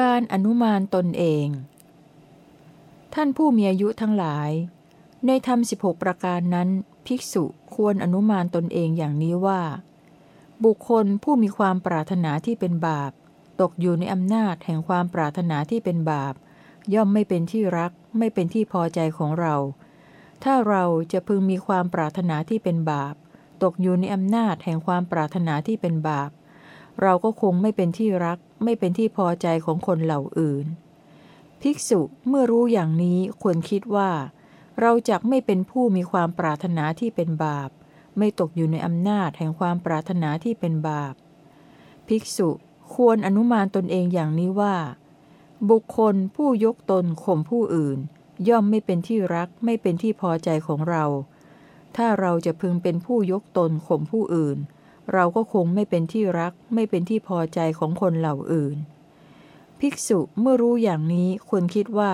การอนุมานตนเอง ท่านผู้มีอายุทั้งหลาย ในธรรมสิประการนั้น ภิกษุควรอนุมานตนเองอย่างนี้ว่า บุคคลผู้มีความปรารถนาที่เป็นบาป ตกอยู่ในอำนาจแห่งความปรารถนาที่เป็นบาป ย่อมไม่เป็นที่รัก ไม่เป็นที่พอใจของเรา ถ้าเราจะพึงมีความปรารถนาที่เป็นบาป ตกอยู่ในอำนาจแห่งความปรารถนาที่เป็นบาป เราก็คงไม่เป็นที่รัก ไม่เป็นที่พอใจของคนเหล่าอื่น ภิกษุเมื่อรู้อย่างนี้ควรคิดว่า เราจะไม่เป็นผู้มีความปรารถนาที่เป็นบาป ไม่ตกอยู่ในอำนาจแห่งความปรารถนาที่เป็นบาป ภิกษุควรอนุมานตนเองอย่างนี้ว่า บุคคลผู้ยกตนข่มผู้อื่น ย่อมไม่เป็นที่รักไม่เป็นที่พอใจของเรา ถ้าเราจะพึงเป็นผู้ยกตนข่มผู้อื่น เราก็คงไม่เป็นที่รักไม่เป็นที่พอใจของคนเหล่าอื่น ภิกษุเมื่อรู้อย่างนี้ควรคิดว่า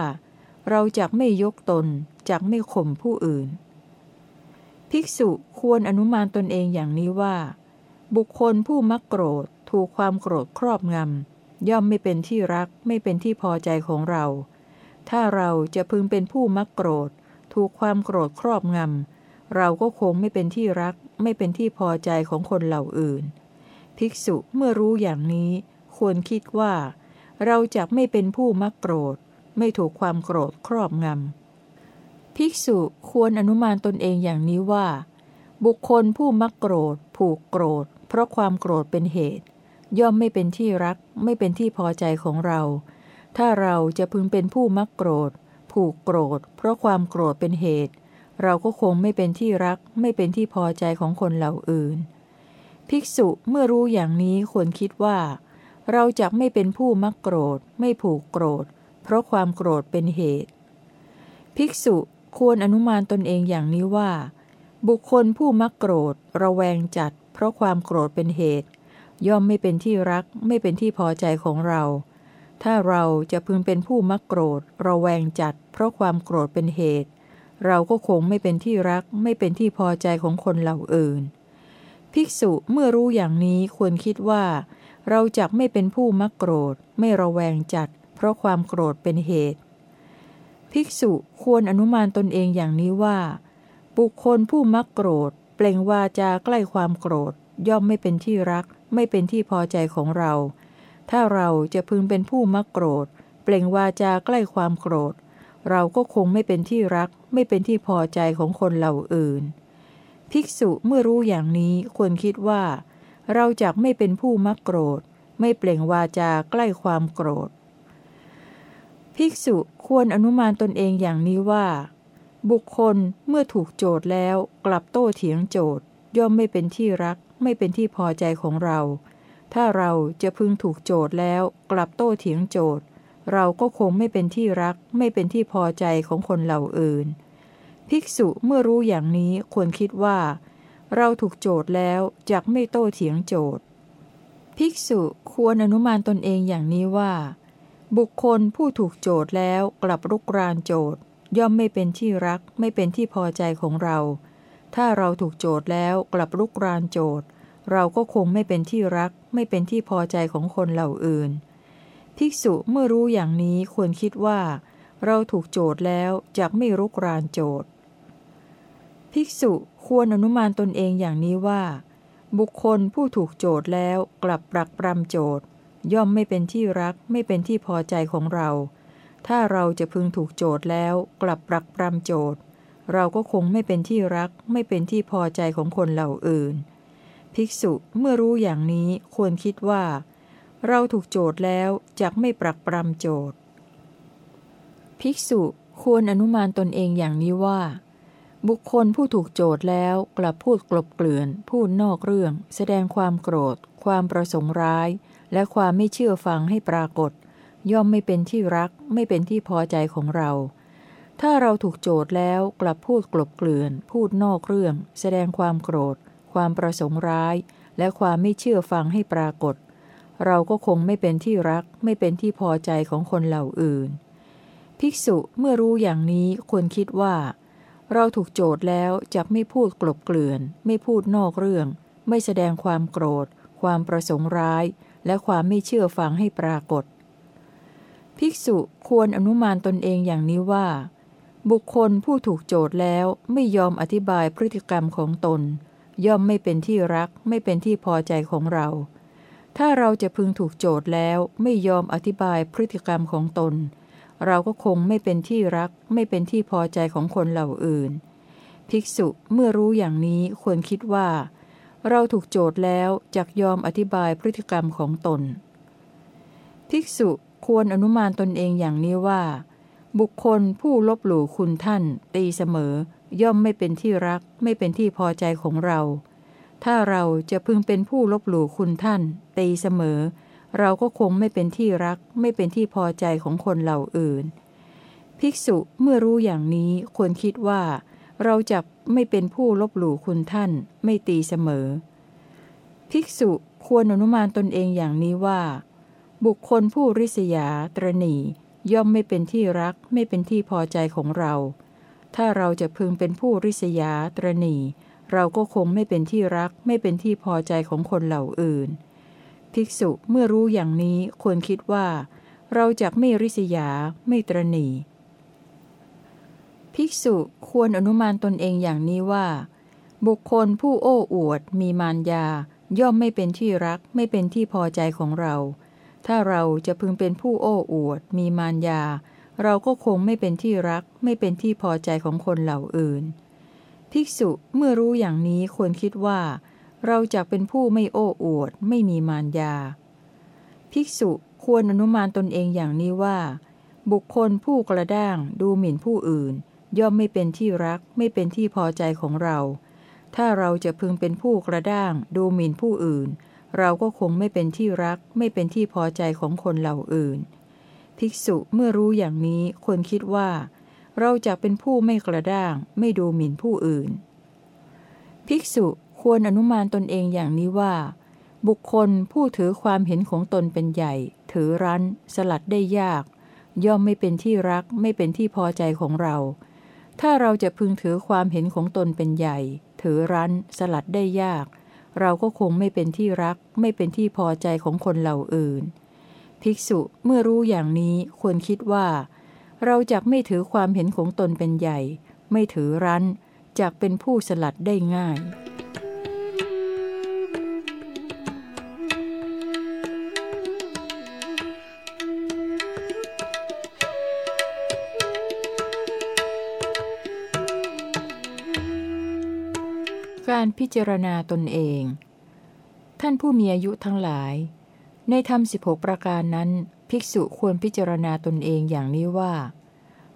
เราจะไม่ยกตนจะไม่ข่มผู้อื่น ภิกษุควรอนุมานตนเองอย่างนี้ว่า บุคคลผู้มักโกรธถูกความโกรธครอบงำย่อมไม่เป็นที่รักไม่เป็นที่พอใจของเรา ถ้าเราจะพึงเป็นผู้มักโกรธ ถูกความโกรธครอบงำเราก็คงไม่เป็นที่รัก ไม่เป็นที่พอใจของคนเหล่าอื่น ภิกษุเมื่อรู้อย่างนี้ ควรคิดว่า เราจะไม่เป็นผู้มักโกรธ ไม่ถูกความโกรธครอบงำภิกษุควรอนุมานตนเองอย่างนี้ว่า บุคคลผู้มักโกรธ ผูกโกรธ เพราะความโกรธเป็นเหตุ ย่อมไม่เป็นที่รัก ไม่เป็นที่พอใจของเรา ถ้าเราจะพึงเป็นผู้มักโกรธ ผูกโกรธ เพราะความโกรธเป็นเหตุ เราก็คงไม่เป็นที่รักไม่เป็นที่พอใจของคนเหล่าอื่น ภิกษุเมื่อรู้อย่างนี้ควรคิดว่า เราจะไม่เป็นผู้มักโกรธ ไม่ผูกโกรธ เพราะความโกรธเป็นเหตุ ภิกษุควรอนุมานตนเองอย่างนี้ว่า บุคคลผู้มักโกรธ ระแวงจัด เพราะความโกรธเป็นเหตุ ย่อมไม่เป็นที่รักไม่เป็นที่พอใจของเรา ถ้าเราจะพึงเป็นผู้มักโกรธ ระแวงจัด เพราะความโกรธเป็นเหตุ เราก็คงไม่เป็นที่รักไม่เป็นที่พอใจของคนเหล่าอื่น ภิกษุเมื่อรู้อย่างนี้ควรคิดว่า เราจะไม่เป็นผู้มักโกรธ ไม่ระแวงจัด เพราะความโกรธเป็นเหตุ ภิกษุควรอนุมานตนเองอย่างนี้ว่า บุคคลผู้มักโกรธ เปล่งวาจาใกล้ความโกรธ ย่อมไม่เป็นที่รัก ไม่เป็นที่พอใจของเรา ถ้าเราจะพึงเป็นผู้มักโกรธ เปล่งวาจาใกล้ความโกรธ เราก็คงไม่เป็นที่รัก ไม่เป็นที่พอใจของคนเหล่าอื่น ภิกษุเมื่อรู้อย่างนี้ควรคิดว่า เราจะไม่เป็นผู้มักโกรธ ไม่เปล่งวาจาใกล้ความโกรธ ภิกษุควรอนุมานตนเองอย่างนี้ว่า บุคคลเมื่อถูกโจทย์แล้วกลับโต้เถียงโจทย์ ย่อมไม่เป็นที่รัก ไม่เป็นที่พอใจของเรา ถ้าเราจะพึงถูกโจทย์แล้วกลับโต้เถียงโจทย์ เราก็คงไม่เป็นที่รัก ไม่เป็นที่พอใจของคนเหล่าอื่น ภิกษุเมื่อรู้อย่างนี้ควรคิดว่า เราถูกโจทย์แล้วจะไม่โต้เถียงโจทย์ ภิกษุควรอนุมานตนเองอย่างนี้ว่า บุคคลผู้ถูกโจทย์แล้วกลับรุกรานโจทย์ ย่อมไม่เป็นที่รัก ไม่เป็นที่พอใจของเรา ถ้าเราถูกโจทย์แล้วกลับรุกรานโจทย์ เราก็คงไม่เป็นที่รัก ไม่เป็นที่พอใจของคนเหล่าอื่น ภิกษุเมื่อรู้อย่างนี้ควรคิดว่า เราถูกโจทย์แล้วจะไม่รุกรานโจทย์ ภิกษุควรอนุมานตนเองอย่างนี้ว่า บุคคลผู้ถูกโจทย์แล้วกลับปรักปรำโจทย์ ย่อมไม่เป็นที่รักไม่เป็นที่พอใจของเรา ถ้าเราจะพึงถูกโจทย์แล้วกลับปรักปรำโจทย์ เราก็คงไม่เป็นที่รักไม่เป็นที่พอใจของคนเหล่าอื่น ภิกษุเมื่อรู้อย่างนี้ควรคิดว่า เราถูกโจทย์แล้วจะไม่ปรักปรำโจทย์ ภิกษุควรอนุมานตนเองอย่างนี้ว่า บุคคลผู้ถูกโจทย์แล้วกลับพูดกลบเกลื่อน พูดนอกเรื่อง แสดงความโกรธ ความประสงค์ร้าย และความไม่เชื่อฟังให้ปรากฏ ย่อมไม่เป็นที่รัก ไม่เป็นที่พอใจของเรา ถ้าเราถูกโจทย์แล้วกลับพูดกลบเกลื่อน พูดนอกเรื่อง แสดงความโกรธ ความประสงค์ร้าย และความไม่เชื่อฟังให้ปรากฏ เราก็คงไม่เป็นที่รักไม่เป็นที่พอใจของคนเหล่าอื่น ภิกษุเมื่อรู้อย่างนี้ควรคิดว่า เราถูกโจทย์แล้วจะไม่พูดกลบเกลื่อน ไม่พูดนอกเรื่อง ไม่แสดงความโกรธ ความประสงค์ร้าย และความไม่เชื่อฟังให้ปรากฏ ภิกษุควรอนุมานตนเองอย่างนี้ว่า บุคคลผู้ถูกโจทย์แล้วไม่ยอมอธิบายพฤติกรรมของตน ย่อมไม่เป็นที่รักไม่เป็นที่พอใจของเรา ถ้าเราจะพึงถูกโจทย์แล้วไม่ยอมอธิบายพฤติกรรมของตน เราก็คงไม่เป็นที่รัก ไม่เป็นที่พอใจของคนเหล่าอื่น ภิกษุเมื่อรู้อย่างนี้ควรคิดว่า เราถูกโจทย์แล้วจักยอมอธิบายพฤติกรรมของตน ภิกษุควรอนุมานตนเองอย่างนี้ว่า บุคคลผู้ลบหลู่คุณท่าน ตีเสมอ ย่อมไม่เป็นที่รัก ไม่เป็นที่พอใจของเรา ถ้าเราจะพึงเป็นผู้ลบหลู่คุณท่าน ตีเสมอ เราก็คงไม่เป็นที่รัก ไม่เป็นที่พอใจของคนเหล่าอื่น ภิกษุเมื่อรู้อย่างนี้ควรคิดว่า เราจะไม่เป็นผู้ลบหลู่คุณท่าน ไม่ตีเสมอ ภิกษุควรอนุมานตนเองอย่างนี้ว่า บุคคลผู้ริษยา ตรณีย่อมไม่เป็นที่รัก ไม่เป็นที่พอใจของเรา ถ้าเราจะพึงเป็นผู้ริษยา ตรณี เราก็คงไม่เป็นที่รักไม่เป็นที่พอใจของคนเหล่าอื่น ภิกษุเมื่อรู้อย่างนี้ควรคิดว่า เราจะไม่ริษยา ไม่ตรณีภิกษุควรอนุมานตนเองอย่างนี้ว่า บุคคลผู้โอ้อวด มีมารยา ย่อมไม่เป็นที่รักไม่เป็นที่พอใจของเรา ถ้าเราจะพึงเป็นผู้โอ้อวด มีมารยา เราก็คงไม่เป็นที่รัก ไม่เป็นที่พอใจของคนเหล่าอื่น ภิกษุเมื่อรู้อย่างนี้ควรคิดว่า เราจะเป็นผู้ไม่โอ้อวด ไม่มีมารยา ภิกษุควรอนุมานตนเองอย่างนี้ว่า บุคคลผู้กระด้างดูหมิ่นผู้อื่น ย่อมไม่เป็นที่รักไม่เป็นที่พอใจของเรา ถ้าเราจะพึงเป็นผู้กระด้าง ดูหมิ่นผู้อื่น เราก็คงไม่เป็นที่รัก ไม่เป็นที่พอใจของคนเหล่าอื่น ภิกษุเมื่อรู้อย่างนี้ควรคิดว่า เราจะเป็นผู้ไม่กระด้าง ไม่ดูหมิ่นผู้อื่น ภิกษุควรอนุมานตนเองอย่างนี้ว่า บุคคลผู้ถือความเห็นของตนเป็นใหญ่ ถือรั้น สลัดได้ยาก ย่อมไม่เป็นที่รักไม่เป็นที่พอใจของเรา ถ้าเราจะพึงถือความเห็นของตนเป็นใหญ่ ถือรั้น สลัดได้ยาก เราก็คงไม่เป็นที่รัก ไม่เป็นที่พอใจของคนเหล่าอื่น ภิกษุเมื่อรู้อย่างนี้ควรคิดว่า เราจะไม่ถือความเห็นของตนเป็นใหญ่ ไม่ถือรั้นจะเป็นผู้สลัดได้ง่ายการพิจารณาตนเอง ท่านผู้มีอายุทั้งหลาย ในธรรมสิบหกประการนั้น ภิกษุควรพิจารณาตนเองอย่างนี้ว่า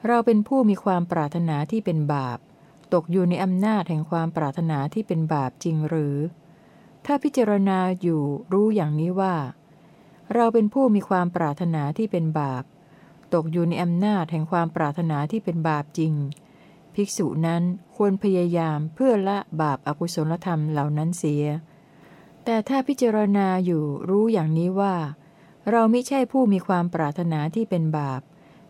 เราเป็นผู้มีความปรารถนาที่เป็นบาป ตกอยู่ในอำนาจแห่งความปรารถนาที่เป็นบาปจริงหรือ ถ้าพิจารณาอยู่รู้อย่างนี้ว่า เราเป็นผู้มีความปรารถนาที่เป็นบาป ตกอยู่ในอำนาจแห่งความปรารถนาที่เป็นบาปจริง ภิกษุนั้นควรพยายามเพื่อละบาปอากุศลธรรมเหล่านั้นเสีย แต่ถ้าพิจารณาอยู่รู้อย่างนี้ว่า เราไม่ใช่ผู้มีความปรารถนาที่เป็นบาป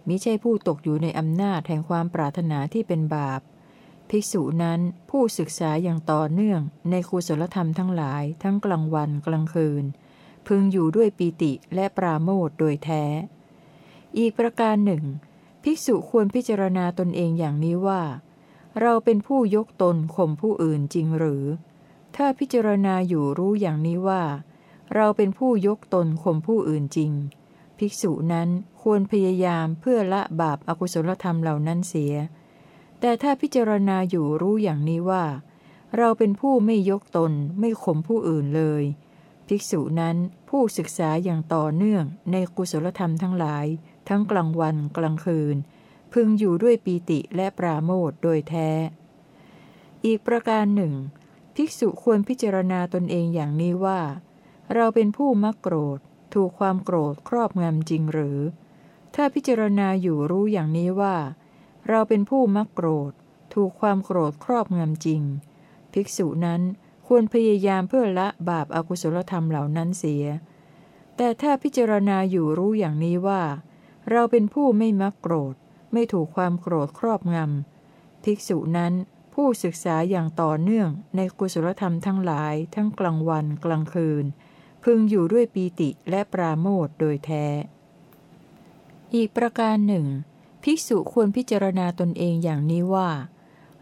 มิใช่ผู้ตกอยู่ในอำนาจแห่งความปรารถนาที่เป็นบาป ภิกษุนั้นผู้ศึกษาอย่างต่อเนื่องในคุศลธรรมทั้งหลายทั้งกลางวันกลางคืน พึงอยู่ด้วยปีติและปราโมทโดยแท้ อีกประการหนึ่ง ภิกษุควรพิจารณาตนเองอย่างนี้ว่า เราเป็นผู้ยกตนข่มผู้อื่นจริงหรือ ถ้าพิจารณาอยู่รู้อย่างนี้ว่า เราเป็นผู้ยกตนข่มผู้อื่นจริง ภิกษุนั้นควรพยายามเพื่อละบาปอากุศลธรรมเหล่านั้นเสีย แต่ถ้าพิจารณาอยู่รู้อย่างนี้ว่า เราเป็นผู้ไม่ยกตนไม่ข่มผู้อื่นเลย ภิกษุนั้นผู้ศึกษาอย่างต่อเนื่องในกุศลธรรมทั้งหลาย ทั้งกลางวันกลางคืน พึงอยู่ด้วยปีติและปราโมทโดยแท้ อีกประการหนึ่ง ภิกษุควรพิจารณาตนเองอย่างนี้ว่า เราเป็นผู้มักโกรธ ถูกความโกรธครอบงำจริงหรือ ถ้าพิจารณาอยู่รู้อย่างนี้ว่า เราเป็นผู้มักโกรธ ถูกความโกรธครอบงำจริง ภิกษุนั้นควรพยายามเพื่อละบาปอากุศลธรรมเหล่านั้นเสีย แต่ถ้าพิจารณาอยู่รู้อย่างนี้ว่า เราเป็นผู้ไม่มักโกรธ ไม่ถูกความโกรธครอบงำภิกษุนั้นผู้ศึกษาอย่างต่อเนื่องในกุศลธรรมทั้งหลายทั้งกลางวันกลางคืน พึงอยู่ด้วยปีติและปราโมทโดยแท้ อีกประการหนึ่ง ภิกษุควรพิจารณาตนเองอย่างนี้ว่า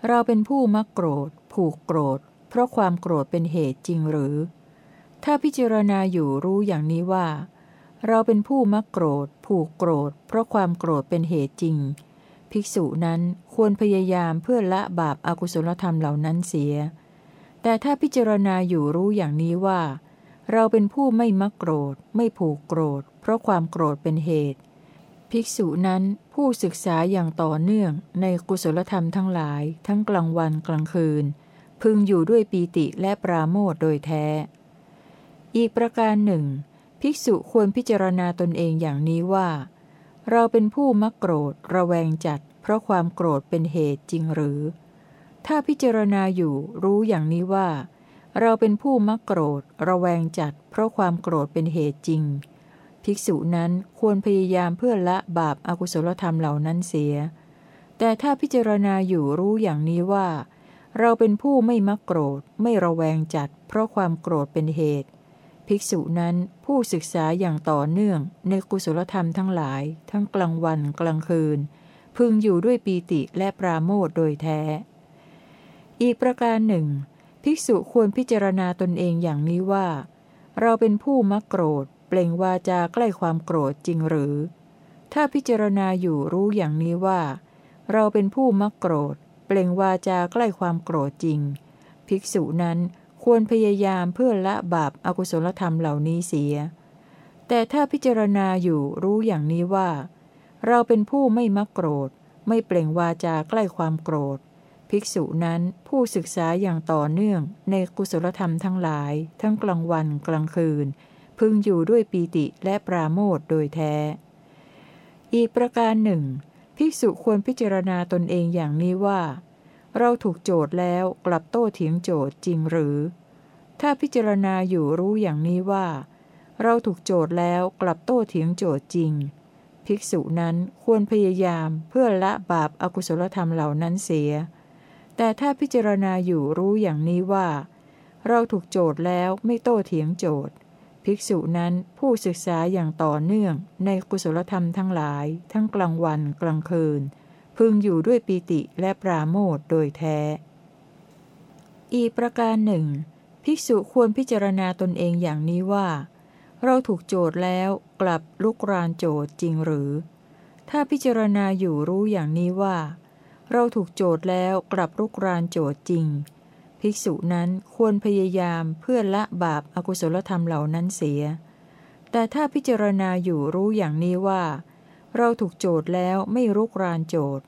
เราเป็นผู้มักโกรธ ผูกโกรธ เพราะความโกรธเป็นเหตุจริงหรือ ถ้าพิจารณาอยู่รู้อย่างนี้ว่า เราเป็นผู้มักโกรธ ผูกโกรธ เพราะความโกรธเป็นเหตุจริง ภิกษุนั้นควรพยายามเพื่อละบาปอากุศลธรรมเหล่านั้นเสีย แต่ถ้าพิจารณาอยู่รู้อย่างนี้ว่า เราเป็นผู้ไม่มักโกรธ ไม่ผูกโกรธ เพราะความโกรธเป็นเหตุ ภิกษุนั้นผู้ศึกษาอย่างต่อเนื่องในกุศลธรรมทั้งหลาย ทั้งกลางวันกลางคืน พึงอยู่ด้วยปีติและปราโมทโดยแท้ อีกประการหนึ่ง ภิกษุควรพิจารณาตนเองอย่างนี้ว่า เราเป็นผู้มักโกรธ ระแวงจัด เพราะความโกรธเป็นเหตุจริงหรือ ถ้าพิจารณาอยู่รู้อย่างนี้ว่า เราเป็นผู้มักโกรธ ระแวงจัด เพราะความโกรธเป็นเหตุจริง ภิกษุนั้นควรพยายามเพื่อละบาปอากุศลธรรมเหล่านั้นเสีย แต่ถ้าพิจารณาอยู่รู้อย่างนี้ว่า เราเป็นผู้ไม่มักโกรธ ไม่ระแวงจัด เพราะความโกรธเป็นเหตุ ภิกษุนั้นผู้ศึกษาอย่างต่อเนื่องในกุศลธรรมทั้งหลาย ทั้งกลางวันกลางคืน พึงอยู่ด้วยปีติและปราโมทโดยแท้ อีกประการหนึ่ง ภิกษุควรพิจารณาตนเองอย่างนี้ว่า เราเป็นผู้มักโกรธ เปล่งวาจาใกล้ความโกรธจริงหรือ ถ้าพิจารณาอยู่รู้อย่างนี้ว่า เราเป็นผู้มักโกรธ เปล่งวาจาใกล้ความโกรธจริง ภิกษุนั้นควรพยายามเพื่อละบาปอากุศลธรรมเหล่านี้เสีย แต่ถ้าพิจารณาอยู่รู้อย่างนี้ว่า เราเป็นผู้ไม่มักโกรธ ไม่เปล่งวาจาใกล้ความโกรธ ภิกษุนั้นผู้ศึกษาอย่างต่อเนื่องในกุศลธรรมทั้งหลาย ทั้งกลางวันกลางคืน พึงอยู่ด้วยปีติและปราโมทโดยแท้ อีกประการหนึ่ง ภิกษุควรพิจารณาตนเองอย่างนี้ว่า เราถูกโจทย์แล้วกลับโต้เถียงโจทย์จริงหรือ ถ้าพิจารณาอยู่รู้อย่างนี้ว่า เราถูกโจทย์แล้วกลับโต้เถียงโจทย์จริงภิกษุนั้นควรพยายามเพื่อละบาปอากุศลธรรมเหล่านั้นเสีย แต่ถ้าพิจารณาอยู่รู้อย่างนี้ว่า เราถูกโจทย์แล้วไม่โต้เถียงโจทย์ ภิกษุนั้นผู้ศึกษาอย่างต่อเนื่องในกุศลธรรมทั้งหลาย ทั้งกลางวันกลางคืน พึงอยู่ด้วยปีติและปราโมทโดยแท้ อีกประการหนึ่ง ภิกษุควรพิจารณาตนเองอย่างนี้ว่า เราถูกโจทย์แล้วกลับลุกรานโจทย์จริงหรือ ถ้าพิจารณาอยู่รู้อย่างนี้ว่า เราถูกโจทย์แล้วกลับลุกรานโจทย์จริง ภิกษุนั้นควรพยายามเพื่อละบาปอากุศลธรรมเหล่านั้นเสีย แต่ถ้าพิจารณาอยู่รู้อย่างนี้ว่า เราถูกโจทย์แล้วไม่รุกรานโจทย์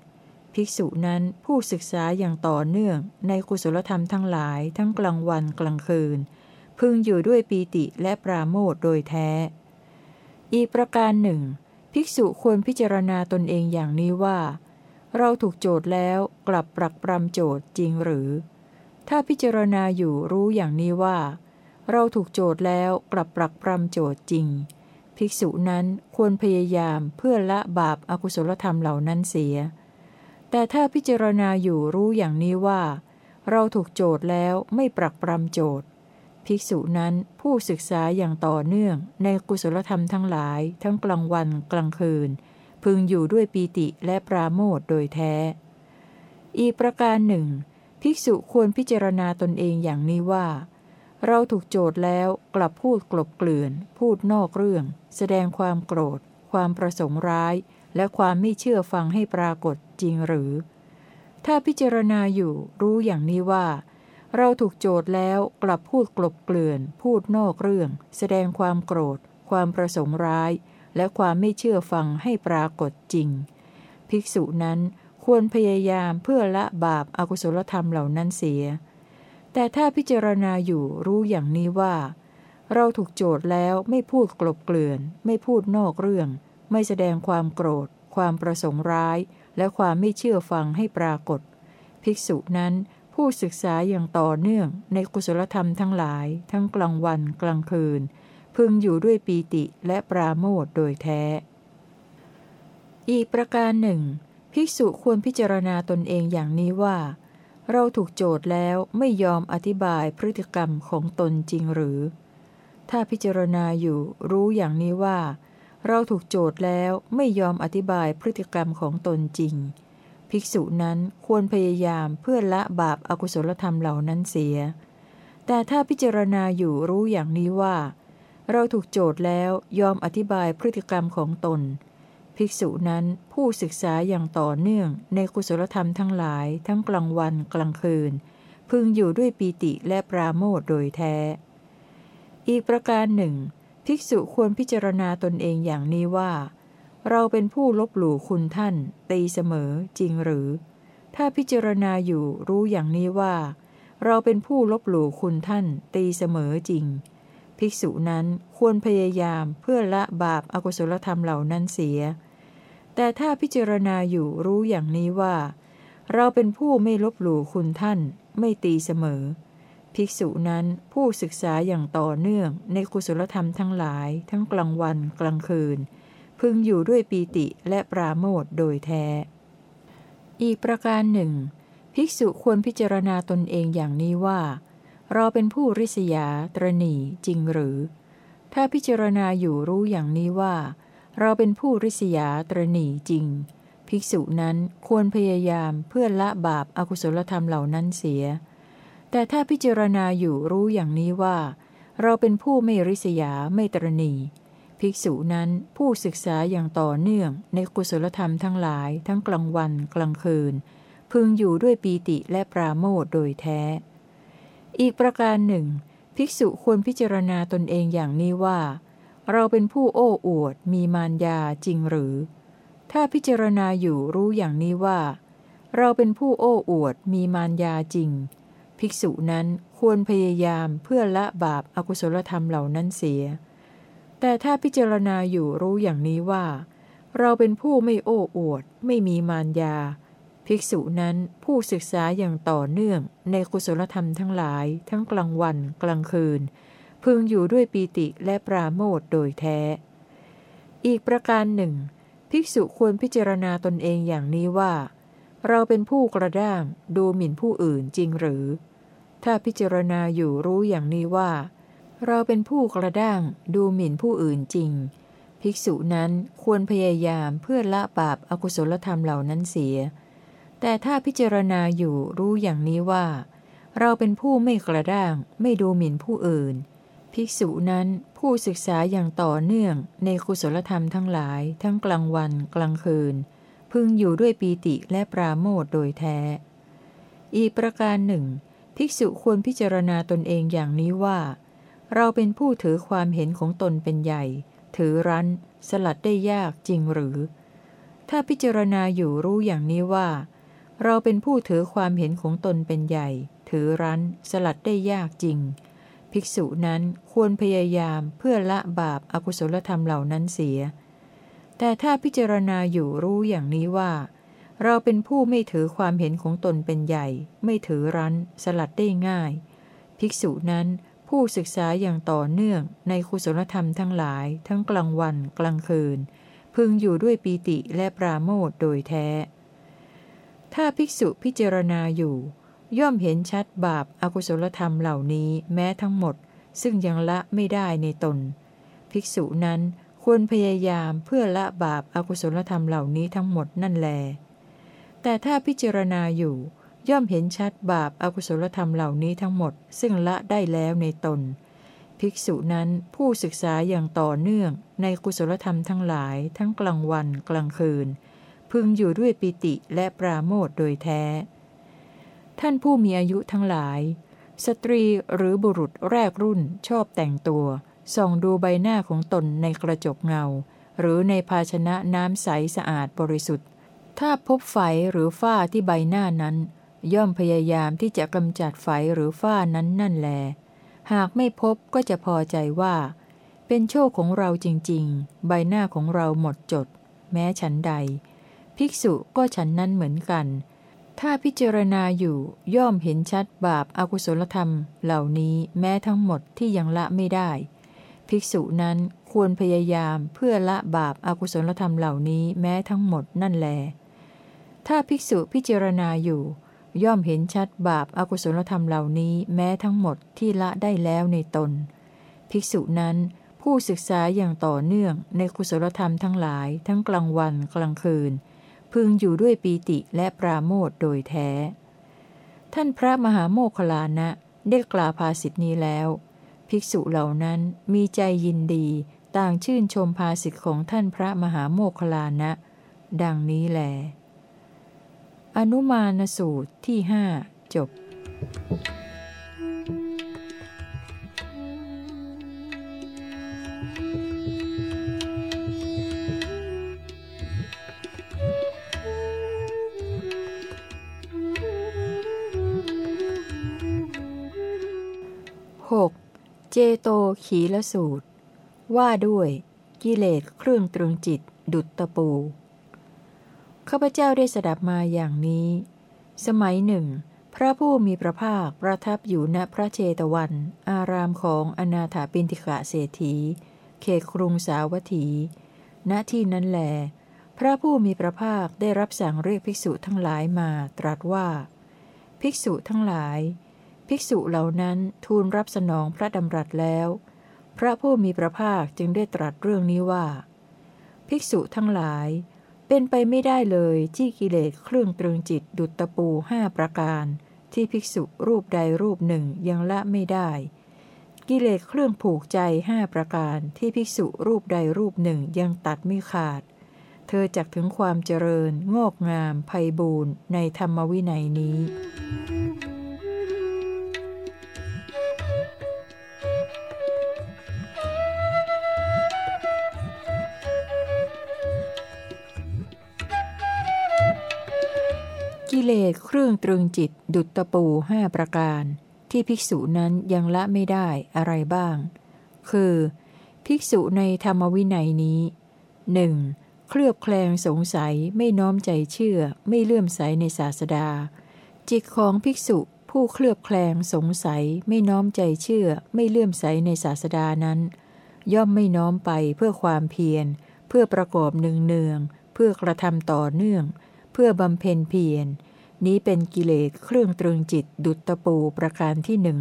ภิกษุนั้นผู้ศึกษาอย่างต่อเนื่องในกุศลธรรมทั้งหลายทั้งกลางวันกลางคืน พึงอยู่ด้วยปีติและปราโมทโดยแท้ อีกประการหนึ่ง ภิกษุควรพิจารณาตนเองอย่างนี้ว่า เราถูกโจทย์แล้วกลับปรักปรำโจทย์จริงหรือ ถ้าพิจารณาอยู่รู้อย่างนี้ว่า เราถูกโจทย์แล้วกลับปรักปรำโจทย์จริง ภิกษุนั้นควรพยายามเพื่อละบาปอากุศลธรรมเหล่านั้นเสีย แต่ถ้าพิจารณาอยู่รู้อย่างนี้ว่า เราถูกโจทย์แล้วไม่ปรักปรำโจทย์ ภิกษุนั้นผู้ศึกษาอย่างต่อเนื่องในกุศลธรรมทั้งหลายทั้งกลางวันกลางคืน พึงอยู่ด้วยปีติและปราโมทโดยแท้ อีกประการหนึ่ง ภิกษุควรพิจารณาตนเองอย่างนี้ว่า เราถูกโจทย์แล้วกลับพูดกลบเกลื่อน พูดนอกเรื่อง แสดงความโกรธ ความประสงค์ร้าย และความไม่เชื่อฟังให้ปรากฏจริงหรือ ถ้าพิจารณาอยู่รู้อย่างนี้ว่าเราถูกโจทย์แล้วกลับพูดกลบเกลื่อน พูดนอกเรื่อง แสดงความโกรธ ความประสงค์ร้าย และความไม่เชื่อฟังให้ปรากฏจริง ภิกษุนั้นควรพยายามเพื่อละบาปอากุศลธรรมเหล่านั้นเสีย แต่ถ้าพิจารณาอยู่รู้อย่างนี้ว่า เราถูกโจทย์แล้วไม่พูดกลบเกลื่อน ไม่พูดนอกเรื่อง ไม่แสดงความโกรธ ความประสงค์ร้าย และความไม่เชื่อฟังให้ปรากฏ ภิกษุนั้นผู้ศึกษาอย่างต่อเนื่องในกุศลธรรมทั้งหลาย ทั้งกลางวันกลางคืน พึงอยู่ด้วยปีติและปราโมทโดยแท้ อีกประการหนึ่ง ภิกษุควรพิจารณาตนเองอย่างนี้ว่า เราถูกโจทย์แล้วไม่ยอมอธิบายพฤติกรรมของตนจริงหรือ ถ้าพิจารณาอยู่รู้อย่างนี้ว่า เราถูกโจทย์แล้วไม่ยอมอธิบายพฤติกรรมของตนจริง ภิกษุนั้นควรพยายามเพื่อละบาปอากุศลธรรมเหล่านั้นเสีย แต่ถ้าพิจารณาอยู่รู้อย่างนี้ว่า เราถูกโจทย์แล้วยอมอธิบายพฤติกรรมของตน ภิกษุนั้นผู้ศึกษาอย่างต่อเนื่องในกุศลธรรมทั้งหลายทั้งกลางวันกลางคืน พึงอยู่ด้วยปีติและปราโมทโดยแท้ อีกประการหนึ่ง ภิกษุควรพิจารณาตนเองอย่างนี้ว่า เราเป็นผู้ลบหลู่คุณท่าน ตีเสมอจริงหรือ ถ้าพิจารณาอยู่รู้อย่างนี้ว่า เราเป็นผู้ลบหลู่คุณท่าน ตีเสมอจริง ภิกษุนั้นควรพยายามเพื่อละบาปอากุศลธรรมเหล่านั้นเสีย แต่ถ้าพิจารณาอยู่รู้อย่างนี้ว่า เราเป็นผู้ไม่ลบหลู่คุณท่าน ไม่ตีเสมอ ภิกษุนั้นผู้ศึกษาอย่างต่อเนื่องในกุศลธรรมทั้งหลาย ทั้งกลางวันกลางคืน พึงอยู่ด้วยปีติและปราโมทโดยแท้ อีกประการหนึ่ง ภิกษุควรพิจารณาตนเองอย่างนี้ว่า เราเป็นผู้ริษยา ตรณีจริงหรือ ถ้าพิจารณาอยู่รู้อย่างนี้ว่า เราเป็นผู้ริษยา ตรณีจริง ภิกษุนั้นควรพยายามเพื่อละบาปอากุศลธรรมเหล่านั้นเสีย แต่ถ้าพิจารณาอยู่รู้อย่างนี้ว่า เราเป็นผู้ไม่ริษยาไม่ตรณีภิกษุนั้นผู้ศึกษาอย่างต่อเนื่องในกุศลธรรมทั้งหลายทั้งกลางวันกลางคืน พึงอยู่ด้วยปีติและปราโมทโดยแท้ อีกประการหนึ่ง ภิกษุควรพิจารณาตนเองอย่างนี้ว่า เราเป็นผู้โอ้อวด มีมารยาจริงหรือ ถ้าพิจารณาอยู่รู้อย่างนี้ว่า เราเป็นผู้โอ้อวด มีมารยาจริง ภิกษุนั้นควรพยายามเพื่อละบาปอากุศลธรรมเหล่านั้นเสีย แต่ถ้าพิจารณาอยู่รู้อย่างนี้ว่า เราเป็นผู้ไม่โอ้อวด ไม่มีมารยา ภิกษุนั้นผู้ศึกษาอย่างต่อเนื่องในกุศลธรรมทั้งหลาย ทั้งกลางวันกลางคืน พึงอยู่ด้วยปีติและปราโมทโดยแท้ อีกประการหนึ่ง ภิกษุควรพิจารณาตนเองอย่างนี้ว่า เราเป็นผู้กระด้างดูหมิ่นผู้อื่นจริงหรือ ถ้าพิจารณาอยู่รู้อย่างนี้ว่า เราเป็นผู้กระด้างดูหมิ่นผู้อื่นจริง ภิกษุนั้นควรพยายามเพื่อละบาปอากุศลธรรมเหล่านั้นเสีย แต่ถ้าพิจารณาอยู่รู้อย่างนี้ว่า เราเป็นผู้ไม่กระด้าง ไม่ดูหมิ่นผู้อื่น ภิกษุนั้นผู้ศึกษาอย่างต่อเนื่องในกุศลธรรมทั้งหลาย ทั้งกลางวันกลางคืน พึงอยู่ด้วยปีติและปราโมทโดยแท้ อีกประการหนึ่ง ภิกษุควรพิจารณาตนเองอย่างนี้ว่า เราเป็นผู้ถือความเห็นของตนเป็นใหญ่ ถือรั้น สลัดได้ยากจริงหรือ ถ้าพิจารณาอยู่รู้อย่างนี้ว่า เราเป็นผู้ถือความเห็นของตนเป็นใหญ่ ถือรั้น สลัดได้ยากจริง ภิกษุนั้นควรพยายามเพื่อละบาปอากุศลธรรมเหล่านั้นเสีย แต่ถ้าพิจารณาอยู่รู้อย่างนี้ว่า เราเป็นผู้ไม่ถือความเห็นของตนเป็นใหญ่ ไม่ถือรั้น สลัดได้ง่าย ภิกษุนั้นผู้ศึกษาอย่างต่อเนื่องในคุศลธรรมทั้งหลาย ทั้งกลางวันกลางคืน พึงอยู่ด้วยปีติและปราโมทโดยแท้ ถ้าภิกษุพิจารณาอยู่ ย่อมเห็นชัดบาปอากุศลธรรมเหล่านี้แม้ทั้งหมด ซึ่งยังละไม่ได้ในตน ภิกษุนั้นควรพยายามเพื่อละบาปอากุศลธรรมเหล่านี้ทั้งหมดนั่นแล แต่ถ้าพิจารณาอยู่ ย่อมเห็นชัดบาปอากุศลธรรมเหล่านี้ทั้งหมด ซึ่งละได้แล้วในตน ภิกษุนั้นผู้ศึกษาอย่างต่อเนื่องในกุศลธรรมทั้งหลายทั้งกลางวันกลางคืน พึงอยู่ด้วยปิติและปราโมทโดยแท้ ท่านผู้มีอายุทั้งหลาย สตรีหรือบุรุษแรกรุ่นชอบแต่งตัวส่องดูใบหน้าของตนในกระจกเงา หรือในภาชนะน้ำใสสะอาดบริสุทธิ์ ถ้าพบไฝหรือฝ้าที่ใบหน้านั้น ย่อมพยายามที่จะกำจัดไฝหรือฝ้านั้นนั่นแล หากไม่พบก็จะพอใจว่า เป็นโชคของเราจริง ๆ ใบหน้าของเราหมดจด แม้ฉันใด ภิกษุก็ฉันนั้นเหมือนกัน ถ้าพิจารณาอยู่ย่อมเห็นชัดบาปอากุศลธรรมเหล่านี้แม้ทั้งหมดที่ยังละไม่ได้ ภิกษุนั้นควรพยายามเพื่อละบาปอากุศลธรรมเหล่านี้แม้ทั้งหมดนั่นแล ถ้าภิกษุพิจารณาอยู่ ย่อมเห็นชัดบาปอากุศลธรรมเหล่านี้แม้ทั้งหมดที่ละได้แล้วในตน ภิกษุนั้นผู้ศึกษาอย่างต่อเนื่องในกุศลธรรมทั้งหลายทั้งกลางวันกลางคืน พึงอยู่ด้วยปีติและปราโมทโดยแท้ ท่านพระมหาโมคลานะได้กล่าวภาสิทธินี้แล้ว ภิกษุเหล่านั้นมีใจยินดี ต่างชื่นชมภาสิทธิของท่านพระมหาโมคลานะ ดังนี้แล อนุมานสูตรที่หจบ 6. เจโตขีละสูตร ว่าด้วย กิเลสเครื่องตรึงจิต ดุจตะปู ข้าพเจ้าได้สดับมาอย่างนี้ สมัยหนึ่ง พระผู้มีพระภาคประทับอยู่ณพระเจตวัน อารามของอนาถาปินติกะเศรษฐี เขตกรุงสาวัตถี ณที่นั้นแหลพระผู้มีพระภาคได้รับสั่งเรียกภิกษุทั้งหลายมาตรัสว่า ภิกษุทั้งหลาย ภิกษุเหล่านั้นทูลรับสนองพระดำรัสแล้ว พระผู้มีพระภาคจึงได้ตรัสเรื่องนี้ว่า ภิกษุทั้งหลาย เป็นไปไม่ได้เลยที่กิเลสเครื่องตรึงจิตดุจตะปูห้าประการ ที่ภิกษุรูปใดรูปหนึ่งยังละไม่ได้ กิเลสเครื่องผูกใจห้าประการที่ภิกษุรูปใดรูปหนึ่งยังตัดไม่ขาด เธอจักถึงความเจริญ งอกงามไพบูรณ์ในธรรมวินัยนี้ กิเลสเครื่องตรึงจิตดุจตะปูห้าประการ ที่ภิกษุนั้นยังละไม่ได้อะไรบ้าง คือ ภิกษุในธรรมวินัยนี้หนึ่งเคลือบแคลงสงสัยไม่น้อมใจเชื่อ ไม่เลื่อมใสในศาสดา จิตของภิกษุผู้เคลือบแคลงสงสัยไม่น้อมใจเชื่อ ไม่เลื่อมใสในศาสดานั้น ย่อมไม่น้อมไปเพื่อความเพียร เพื่อประกอบเนืองเนือง เพื่อกระทำต่อเนื่อง เพื่อบำเพ็ญเพียร นี้เป็นกิเลสเครื่องตรึงจิตดุจตะปูประการที่หนึ่ง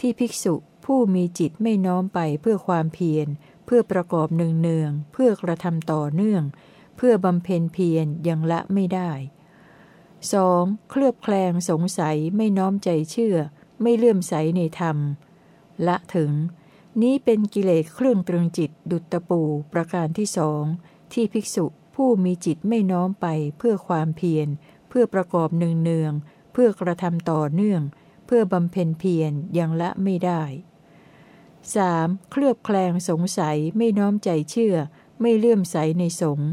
ที่ภิกษุผู้มีจิตไม่น้อมไปเพื่อความเพียร เพื่อประกอบเนืองเนืองเพื่อกระทำต่อเนื่อง เพื่อบำเพ็ญเพียรยังละไม่ได้ 2. เคลือบแคลงสงสัยไม่น้อมใจเชื่อ ไม่เลื่อมใสในธรรม ละถึง นี้เป็นกิเลสเครื่องตรึงจิตดุจตะปูประการที่สองที่ภิกษุผู้มีจิตไม่น้อมไปเพื่อความเพียร เพื่อประกอบเนืองเนืองเพื่อกระทำต่อเนื่อง เพื่อบำเพ็ญเพียรยังละไม่ได้ 3. เคลือบแคลงสงสัยไม่น้อมใจเชื่อ ไม่เลื่อมใสในสงฆ์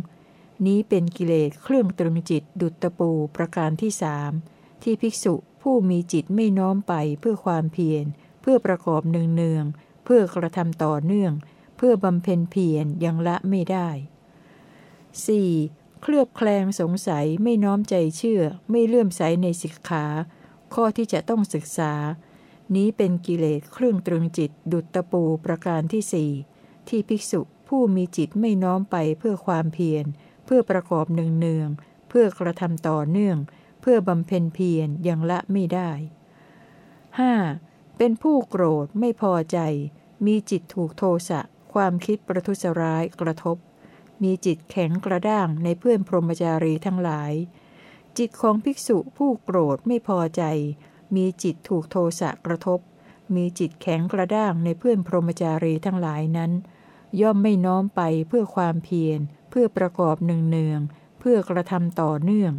นี้เป็นกิเลสเครื่องตรึงจิตดุจตะปูประการที่สามที่ภิกษุผู้มีจิตไม่น้อมไปเพื่อความเพียร เพื่อประกอบเนืองเนืองเพื่อกระทำต่อเนื่อง เพื่อบำเพ็ญเพียรยังละไม่ได้ 4. เคลือบแคลงสงสัยไม่น้อมใจเชื่อ ไม่เลื่อมใสในสิกขา ข้อที่จะต้องศึกษา นี้เป็นกิเลสเครื่องตรึงจิตดุจตะปูประการที่สี่ที่ภิกษุผู้มีจิตไม่น้อมไปเพื่อความเพียร เพื่อประกอบเนืองๆเพื่อกระทำต่อเนื่อง เพื่อบำเพ็ญเพียรยังละไม่ได้ 5. เป็นผู้โกรธไม่พอใจ มีจิตถูกโทสะความคิดประทุษร้ายกระทบ มีจิตแข็งกระด้างในเพื่อนพรหมจารีทั้งหลาย จิตของภิกษุผู้โกรธไม่พอใจ มีจิตถูกโทสะกระทบ มีจิตแข็งกระด้างในเพื่อนพรหมจารีทั้งหลายนั้น ย่อมไม่น้อมไปเพื่อความเพียร เพื่อประกอบหนึ่งเนืองเพื่อกระทำต่อเนื่อง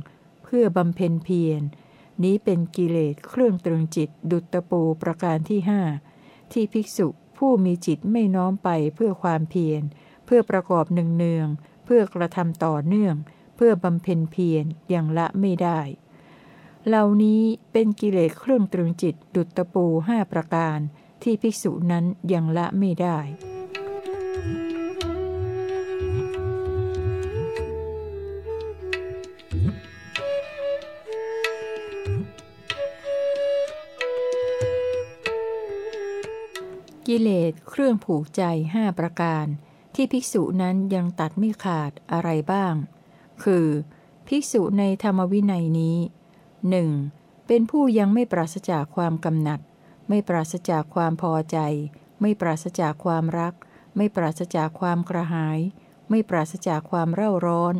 เพื่อบำเพ็ญเพียร นี้เป็นกิเลสเครื่องตรึงจิตดุจตะปูประการที่ห้าที่ภิกษุผู้มีจิตไม่น้อมไปเพื่อความเพียร พื่อประกอบหนึ่งเนือง เพื่อกระทำต่อเนื่อง เพื่อบำเพ็ญเพียรอย่างละไม่ได้ เหล่านี้เป็นกิเลสเครื่องตรึงจิตดุจตะปูห้าประการ ที่ภิกษุนั้นยังละไม่ได้กิเลสเครื่องผูกใจห้าประการ ที่ภิกษุนั้นยังตัดไม่ขาดอะไรบ้าง คือ ภิกษุในธรรมวินัยนี้หนึ่งเป็นผู้ยังไม่ปราศจากความกำหนัด ไม่ปราศจากความพอใจ ไม่ปราศจากความรัก ไม่ปราศจากความกระหาย ไม่ปราศจากความเร่าร้อน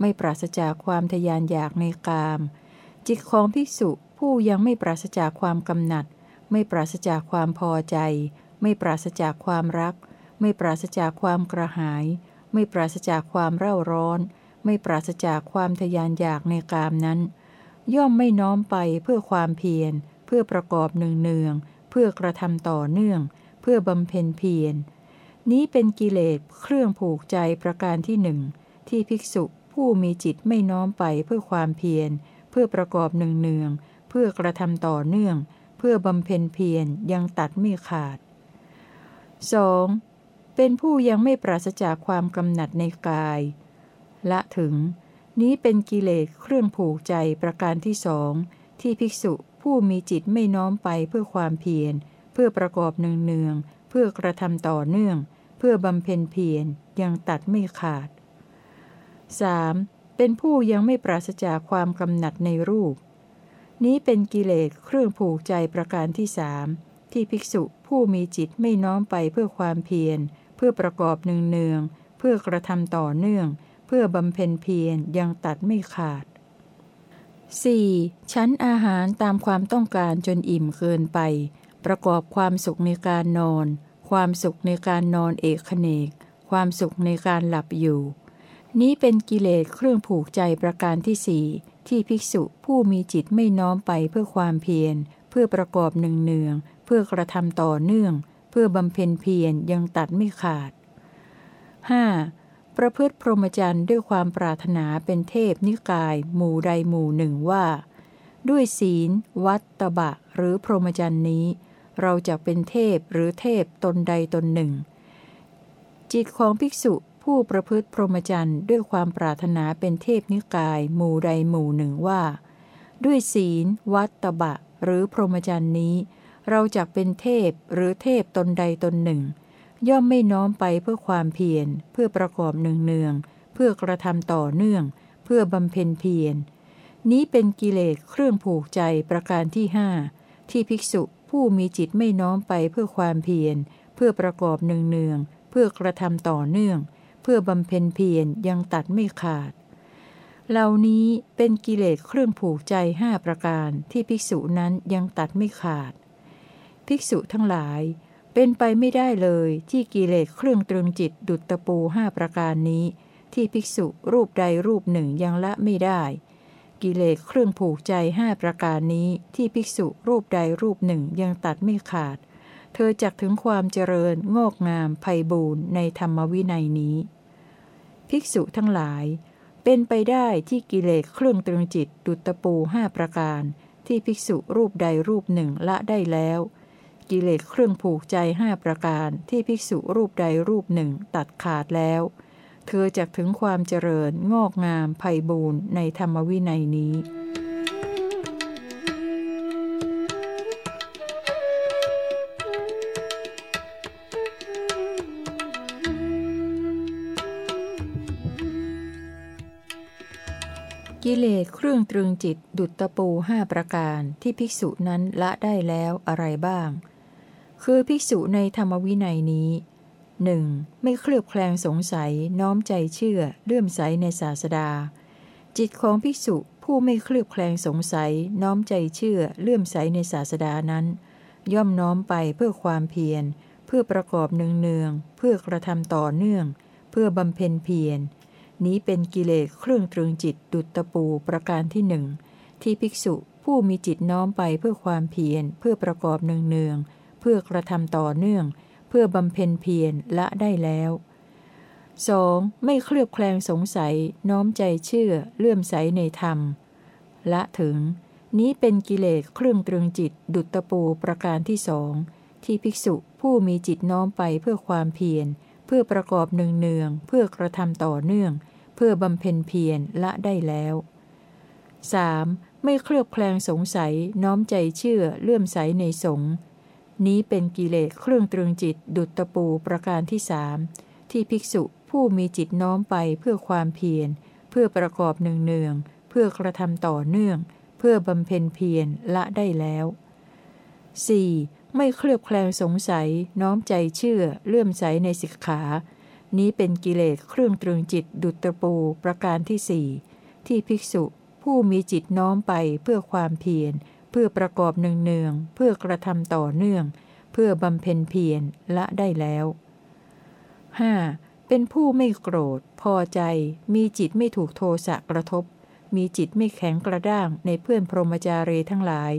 ไม่ปราศจากความทยานอยากในกาม จิตของภิกษุผู้ยังไม่ปราศจากความกำหนัด ไม่ปราศจากความพอใจ ไม่ปราศจากความรัก ไม่ปราศจากความกระหาย ไม่ปราศจากความเร่าร้อน ไม่ปราศจากความทยานอยากในกามนั้น ย่อมไม่น้อมไปเพื่อความเพียร เพื่อประกอบเนืองๆเพื่อกระทำต่อเนื่อง เพื่อบำเพ็ญเพียร นี้เป็นกิเลสเครื่องผูกใจประการที่หนึ่งที่ภิกษุผู้มีจิตไม่น้อมไปเพื่อความเพียร เพื่อประกอบเนืองๆเพื่อกระทำต่อเนื่อง เพื่อบำเพ็ญเพียรยังตัดไม่ขาด 2. เป็นผู้ยังไม่ปราศจากความกำหนัดในกาย ละถึง นี้เป็นกิเลสเครื่องผูกใจประการที่สองที่ภิกษุผู้มีจิตไม่น้อมไปเพื่อความเพียร เพื่อประกอบเนืองๆเพื่อกระทำต่อเนื่อง เพื่อบำเพ็ญเพียรยังตัดไม่ขาด 3. เป็นผู้ยังไม่ปราศจากความกำหนัดในรูป นี้เป็นกิเลสเครื่องผูกใจประการที่สามที่ภิกษุผู้มีจิตไม่น้อมไปเพื่อความเพียร พื่อประกอบเนืองๆเพื่อกระทำต่อเนื่อง เพื่อบำเพ็ญเพียรยังตัดไม่ขาด 4. ชั้นอาหารตามความต้องการจนอิ่มเกินไป ประกอบความสุขในการนอน ความสุขในการนอนเอกขเนก ความสุขในการหลับอยู่ นี้เป็นกิเลสเครื่องผูกใจประการที่สี่ที่ภิกษุผู้มีจิตไม่น้อมไปเพื่อความเพียร เพื่อประกอบหนึ่งเนือง เพื่อกระทำต่อเนื่อง พื่อบำเพ็ญเพียรยังตัดไม่ขาด 5. ประพฤติพรหมจรรย์ด้วยความปรารถนาเป็นเทพนิกาย หมู่ใดหมู่หนึ่งว่า ด้วยศีล วัดตบะ หรือพรหมจรรย์นี้ เราจะเป็นเทพหรือเทพตนใดตนหนึ่ง จิตของภิกษุผู้ประพฤติพรหมจรรย์ด้วยความปรารถนาเป็นเทพนิกาย หมู่ใดหมู่หนึ่งว่า ด้วยศีล วัดตบะ หรือพรหมจรรย์นี้ เราจะเป็นเทพหรือเทพตนใดตนหนึ่ง ย่อมไม่น้อมไปเพื่อความเพียร เพื่อประกอบเนืองๆเพื่อกระทำต่อเนื่อง เพื่อบำเพ็ญเพียร นี้เป็นกิเลสเครื่องผูกใจประการที่ห้าที่ภิกษุผู้มีจิตไม่น้อมไปเพื่อความเพียร เพื่อประกอบเนืองๆเพื่อกระทำต่อเนื่อง เพื่อบำเพ็ญเพียรยังตัดไม่ขาดเหล่านี้เป็นกิเลสเครื่องผูกใจห้าประการที่ภิกษุนั้นยังตัดไม่ขาด ภิกษุทั้งหลาย เป็นไปไม่ได้เลยที่กิเลสเครื่องตรึงจิตดุจตะปูห้าประการนี้ ที่ภิกษุรูปใดรูปหนึ่งยังละไม่ได้ กิเลสเครื่องผูกใจห้าประการนี้ที่ภิกษุรูปใดรูปหนึ่งยังตัดไม่ขาด เธอจักถึงความเจริญงอกงามไพบูรณ์ในธรรมวินัยนี้ ภิกษุทั้งหลาย เป็นไปได้ที่กิเลสเครื่องตรึงจิตดุจตะปูห้าประการ ที่ภิกษุรูปใดรูปหนึ่งละได้แล้ว กิเลสเครื่องผูกใจห้าประการที่ภิกษุรูปใดรูปหนึ่งตัดขาดแล้ว เธอจักถึงความเจริญงอกงามไพบูรณ์ในธรรมวินัยนี้กิเลสเครื่องตรึงจิตดุจตะปูห้าประการที่ภิกษุนั้นละได้แล้วอะไรบ้าง คือภิกษุในธรรมวินัยนี้หนึ่งไม่เคลือบแคลงสงสัยน้อมใจเชื่อเลื่อมใสในศาสดา จิตของภิกษุผู้ไม่เคลือบแคลงสงสัย น้อมใจเชื่อเลื่อมใสในศาสดานั้น ย่อมน้อมไปเพื่อความเพียร เพื่อประกอบเนืองๆเพื่อกระทำต่อเนื่อง เพื่อบำเพ็ญเพียรนี้เป็นกิเลสเครื่องตรึงจิตดุจตะปูประการที่หนึ่งที่ภิกษุผู้มีจิตน้อมไปเพื่อความเพียร เพื่อประกอบเนืองๆเพื่อกระทำต่อเนื่อง เพื่อบำเพ็ญเพียรละได้แล้ว 2. ไม่เคลือบแคลงสงสัยน้อมใจเชื่อเลื่อมใสในธรรม ละถึง นี้เป็นกิเลสเครื่องตรึงจิตดุจตะปูประการที่สองที่ภิกษุผู้มีจิตน้อมไปเพื่อความเพียร เพื่อประกอบเนืองๆเพื่อกระทำต่อเนื่อง เพื่อบำเพ็ญเพียรละได้แล้ว 3. ไม่เคลือบแคลงสงสัยน้อมใจเชื่อเลื่อมใสในสงฆ์ นี้เป็นกิเลสเครื่องตรึงจิตดุจตะปูประการที่สามที่ภิกษุผู้มีจิตน้อมไปเพื่อความเพียร เพื่อประกอบเนืองๆเพื่อกระทำต่อเนื่อง เพื่อบำเพ็ญเพียรละได้แล้ว 4. ไม่เคลือบแคลงสงสัยน้อมใจเชื่อเลื่อมใสในสิกขา นี้เป็นกิเลสเครื่องตรึงจิตดุจตะปูประการที่สี่ที่ภิกษุผู้มีจิตน้อมไปเพื่อความเพียร เพื่อประกอบเนืองๆเพื่อกระทำต่อเนื่อง เพื่อบำเพ็ญเพียรละได้แล้ว 5. เป็นผู้ไม่โกรธ พอใจ มีจิตไม่ถูกโทสะกระทบ มีจิตไม่แข็งกระด้างในเพื่อนพรหมจารีทั้งหลาย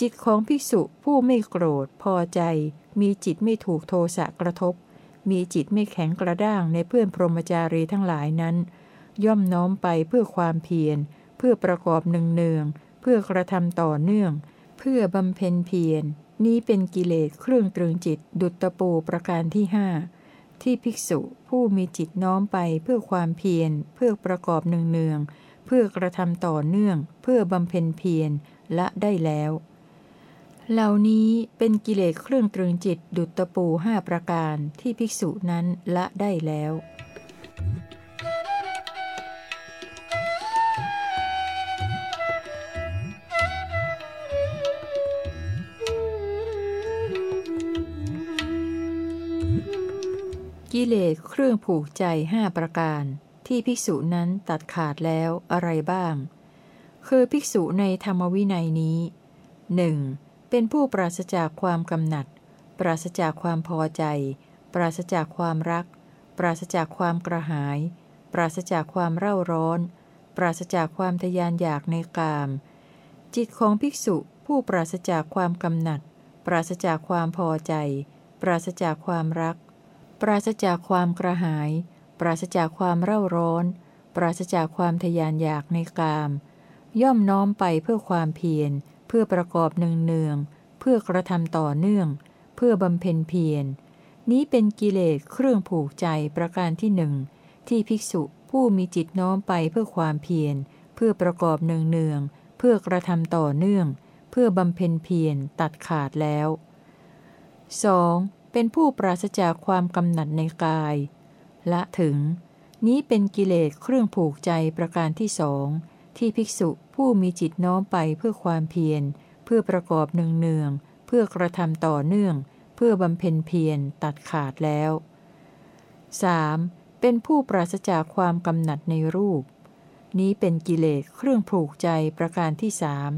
จิตของภิกษุผู้ไม่โกรธ พอใจ มีจิตไม่ถูกโทสะกระทบ มีจิตไม่แข็งกระด้างในเพื่อนพรหมจารีทั้งหลายนั้น ย่อมน้อมไปเพื่อความเพียร เพื่อประกอบเนืองๆ พื่อกระทำต่อเนื่อง เพื่อบำเพ็ญเพียรนี้เป็นกิเลสเครื่องตรึงจิตดุจตะปูประการที่ห้าที่ภิกษุผู้มีจิตน้อมไปเพื่อความเพียร เพื่อประกอบเนืองๆเพื่อกระทำต่อเนื่อง เพื่อบำเพ็ญเพียรละได้แล้ว เหล่านี้เป็นกิเลสเครื่องตรึงจิตดุจตะปูห้าประการที่ภิกษุนั้นละได้แล้ว กิเลสเครื่องผูกใจห้าประการ ที่ภิกษุนั้นตัดขาดแล้วอะไรบ้าง คือภิกษุในธรรมวินัยนี้หนึ่งเป็นผู้ปราศจากความกำหนัด ปราศจากความพอใจ ปราศจากความรัก ปราศจากความกระหาย ปราศจากความเร่าร้อน ปราศจากความทยานอยากในกาม จิตของภิกษุผู้ปราศจากความกำหนัด ปราศจากความพอใจ ปราศจากความรัก ปราศจากความกระหาย ปราศจากความเร่าร้อน ปราศจากความทยานอยากในกาม ย่อมน้อมไปเพื่อความเพียร เพื่อประกอบเนืองๆเพื่อกระทำต่อเนื่อง เพื่อบำเพ็ญเพียร นี้เป็นกิเลสเครื่องผูกใจประการที่หนึ่งที่ภิกษุผู้มีจิตน้อมไปเพื่อความเพียร เพื่อประกอบเนืองๆเพื่อกระทำต่อเนื่อง เพื่อบำเพ็ญเพียรตัดขาดแล้ว 2. เป็นผู้ปราศจากความกำหนัดในกาย ละถึง นี้เป็นกิเลสเครื่องผูกใจประการที่สองที่ภิกษุผู้มีจิตน้อมไปเพื่อความเพียร เพื่อประกอบเนืองๆเพื่อกระทำต่อเนื่อง เพื่อบำเพ็ญเพียรตัดขาดแล้ว 3. เป็นผู้ปราศจากความกำหนัดในรูป นี้เป็นกิเลสเครื่องผูกใจประการที่สาม